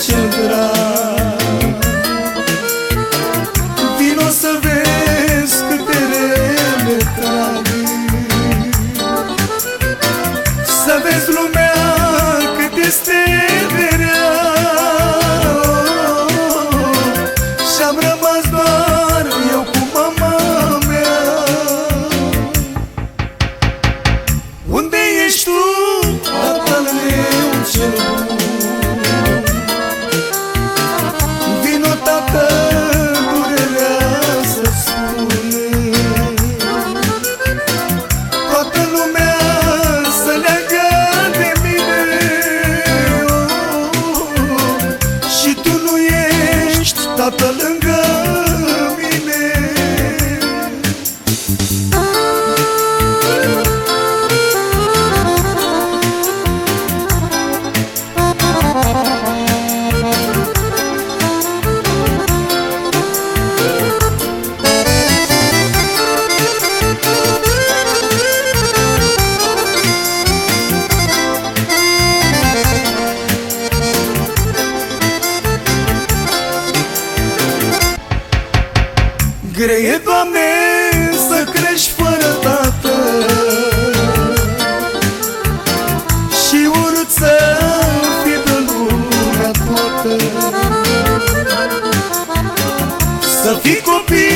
tatăl meu cel drag Vino să vezi câte rele trag Să vezi lumea cât este ești tată Doamne, să crești fără tată. Și urât să fii de lumea toată. Să fii copil